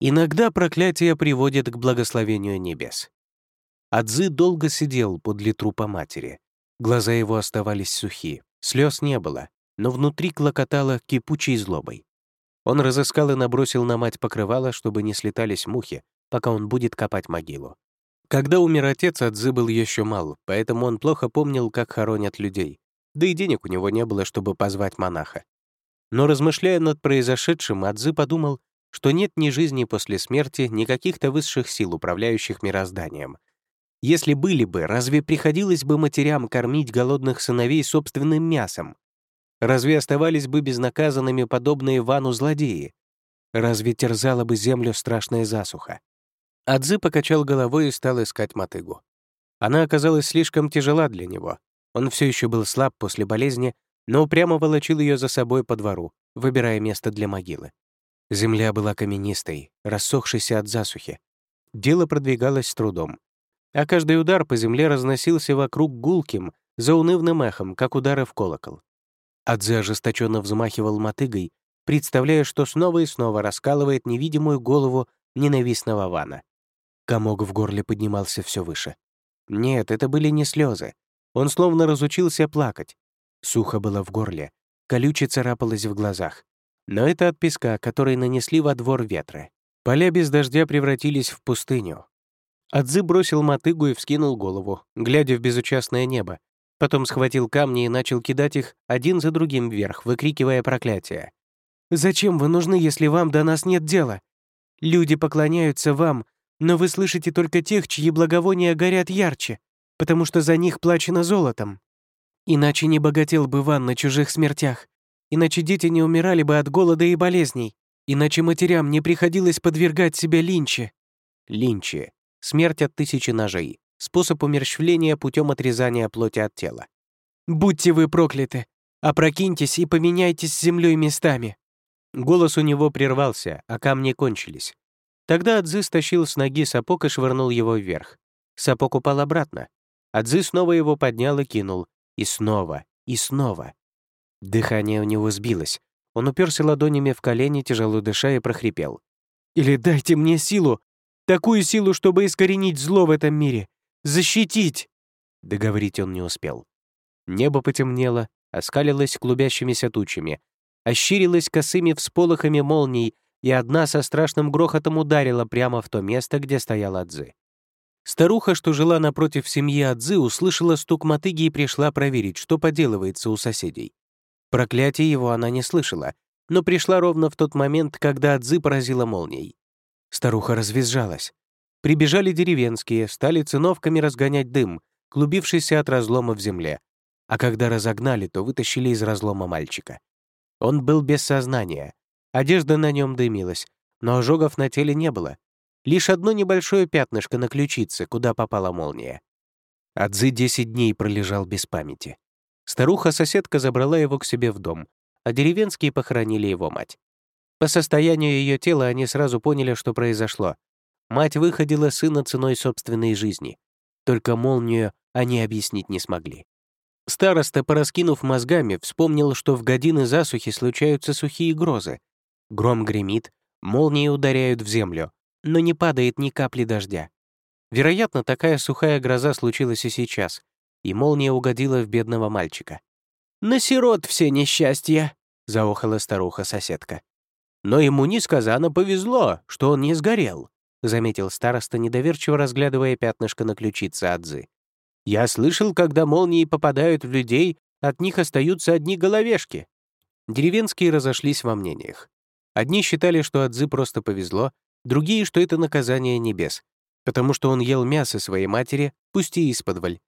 Иногда проклятие приводит к благословению небес. Адзы долго сидел подле трупа матери. Глаза его оставались сухи, слез не было, но внутри клокотало кипучей злобой. Он разыскал и набросил на мать покрывало, чтобы не слетались мухи, пока он будет копать могилу. Когда умер отец, Адзы был еще мал, поэтому он плохо помнил, как хоронят людей. Да и денег у него не было, чтобы позвать монаха. Но размышляя над произошедшим, Адзы подумал, что нет ни жизни после смерти, ни каких-то высших сил, управляющих мирозданием. Если были бы, разве приходилось бы матерям кормить голодных сыновей собственным мясом? Разве оставались бы безнаказанными подобные Ивану злодеи? Разве терзала бы землю страшная засуха? Адзы покачал головой и стал искать мотыгу. Она оказалась слишком тяжела для него. Он все еще был слаб после болезни, но упрямо волочил ее за собой по двору, выбирая место для могилы. Земля была каменистой, рассохшейся от засухи. Дело продвигалось с трудом. А каждый удар по земле разносился вокруг гулким, заунывным эхом, как удары в колокол. Адзе ожесточенно взмахивал мотыгой, представляя, что снова и снова раскалывает невидимую голову ненавистного Вана. Комок в горле поднимался все выше. Нет, это были не слезы. Он словно разучился плакать. Сухо было в горле, колюче царапалось в глазах. Но это от песка, который нанесли во двор ветры. Поля без дождя превратились в пустыню. Адзы бросил мотыгу и вскинул голову, глядя в безучастное небо, Потом схватил камни и начал кидать их один за другим вверх, выкрикивая проклятие. «Зачем вы нужны, если вам до нас нет дела? Люди поклоняются вам, но вы слышите только тех, чьи благовония горят ярче, потому что за них плачено золотом. Иначе не богател бы Ван на чужих смертях, иначе дети не умирали бы от голода и болезней, иначе матерям не приходилось подвергать себя линче». Линче — смерть от тысячи ножей способ умерщвления путем отрезания плоти от тела. «Будьте вы прокляты! Опрокиньтесь и поменяйтесь с землей местами!» Голос у него прервался, а камни кончились. Тогда Адзы стащил с ноги сапог и швырнул его вверх. Сапог упал обратно. Адзы снова его поднял и кинул. И снова, и снова. Дыхание у него сбилось. Он уперся ладонями в колени, тяжело дыша, и прохрипел. «Или дайте мне силу! Такую силу, чтобы искоренить зло в этом мире! Защитить!» Договорить он не успел. Небо потемнело, оскалилось клубящимися тучами, ощерилось косыми всполохами молний, и одна со страшным грохотом ударила прямо в то место, где стоял Адзы. Старуха, что жила напротив семьи Адзы, услышала стук мотыги и пришла проверить, что поделывается у соседей. Проклятие его она не слышала, но пришла ровно в тот момент, когда Адзы поразила молнией. Старуха развизжалась. Прибежали деревенские, стали циновками разгонять дым, клубившийся от разлома в земле. А когда разогнали, то вытащили из разлома мальчика. Он был без сознания. Одежда на нем дымилась, но ожогов на теле не было. Лишь одно небольшое пятнышко на ключице, куда попала молния. Адзы 10 дней пролежал без памяти. Старуха-соседка забрала его к себе в дом, а деревенские похоронили его мать. По состоянию ее тела они сразу поняли, что произошло, Мать выходила сына ценой собственной жизни. Только молнию они объяснить не смогли. Староста, пораскинув мозгами, вспомнил, что в годины засухи случаются сухие грозы. Гром гремит, молнии ударяют в землю, но не падает ни капли дождя. Вероятно, такая сухая гроза случилась и сейчас, и молния угодила в бедного мальчика. «На сирот все несчастья!» — заохала старуха-соседка. «Но ему несказанно повезло, что он не сгорел», — заметил староста, недоверчиво разглядывая пятнышко на ключице Адзы. «Я слышал, когда молнии попадают в людей, от них остаются одни головешки». Деревенские разошлись во мнениях. Одни считали, что Адзы просто повезло, другие, что это наказание небес, потому что он ел мясо своей матери, пусть и исподволь.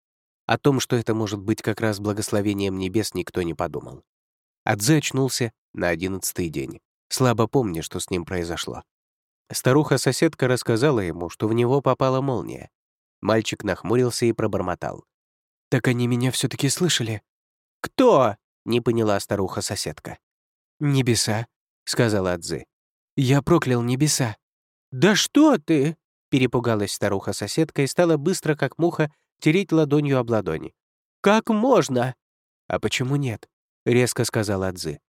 О том, что это может быть как раз благословением небес, никто не подумал. Адзе очнулся на одиннадцатый день, слабо помня, что с ним произошло. Старуха-соседка рассказала ему, что в него попала молния. Мальчик нахмурился и пробормотал. «Так они меня все таки слышали?» «Кто?» — не поняла старуха-соседка. «Небеса», — сказала Адзы. «Я проклял небеса». «Да что ты?» — перепугалась старуха-соседка и стала быстро, как муха, тереть ладонью об ладони. «Как можно?» «А почему нет?» — резко сказала Адзы.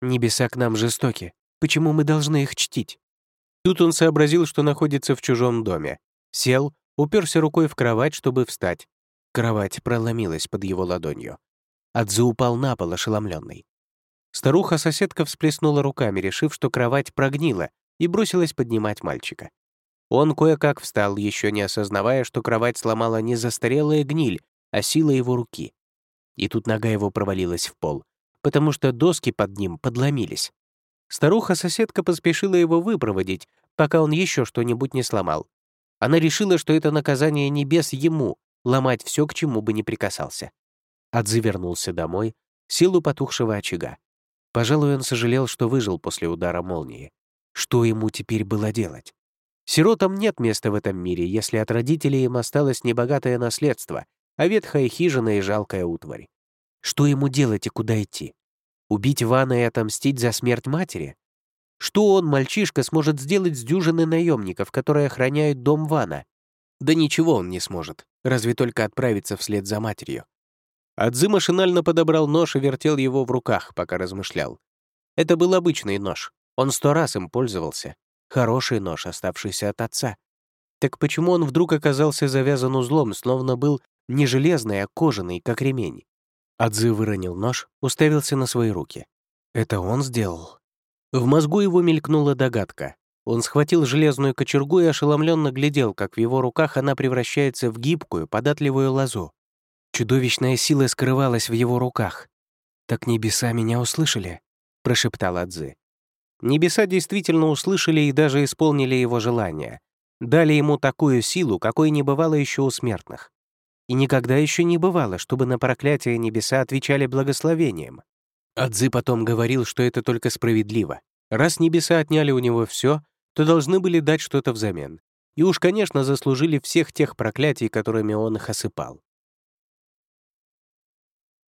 «Небеса к нам жестоки. Почему мы должны их чтить?» Тут он сообразил, что находится в чужом доме. Сел, уперся рукой в кровать, чтобы встать. Кровать проломилась под его ладонью. Адзу упал на пол, ошеломленный. Старуха-соседка всплеснула руками, решив, что кровать прогнила, и бросилась поднимать мальчика. Он кое-как встал, еще не осознавая, что кровать сломала не застарелая гниль, а сила его руки. И тут нога его провалилась в пол, потому что доски под ним подломились. Старуха-соседка поспешила его выпроводить, пока он еще что-нибудь не сломал. Она решила, что это наказание небес ему, ломать все, к чему бы не прикасался. Адзи вернулся домой, силу потухшего очага. Пожалуй, он сожалел, что выжил после удара молнии. Что ему теперь было делать? Сиротам нет места в этом мире, если от родителей им осталось небогатое наследство, а ветхая хижина и жалкая утварь. Что ему делать и куда идти? Убить Вана и отомстить за смерть матери? Что он, мальчишка, сможет сделать с дюжиной наемников, которые охраняют дом Вана? Да ничего он не сможет, разве только отправиться вслед за матерью. Адзы машинально подобрал нож и вертел его в руках, пока размышлял. Это был обычный нож. Он сто раз им пользовался. Хороший нож, оставшийся от отца. Так почему он вдруг оказался завязан узлом, словно был не железный, а кожаный, как ремень? Адзы выронил нож, уставился на свои руки. Это он сделал? В мозгу его мелькнула догадка. Он схватил железную кочергу и ошеломленно глядел, как в его руках она превращается в гибкую, податливую лозу. Чудовищная сила скрывалась в его руках. «Так небеса меня услышали», — прошептал Адзы. Небеса действительно услышали и даже исполнили его желание. Дали ему такую силу, какой не бывало еще у смертных. И никогда еще не бывало, чтобы на проклятие небеса отвечали благословением. Адзы потом говорил, что это только справедливо. Раз небеса отняли у него все, то должны были дать что-то взамен. И уж, конечно, заслужили всех тех проклятий, которыми он их осыпал.